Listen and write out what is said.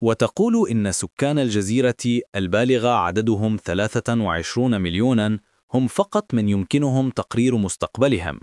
وتقول إن سكان الجزيرة البالغ عددهم 23 مليونا هم فقط من يمكنهم تقرير مستقبلهم.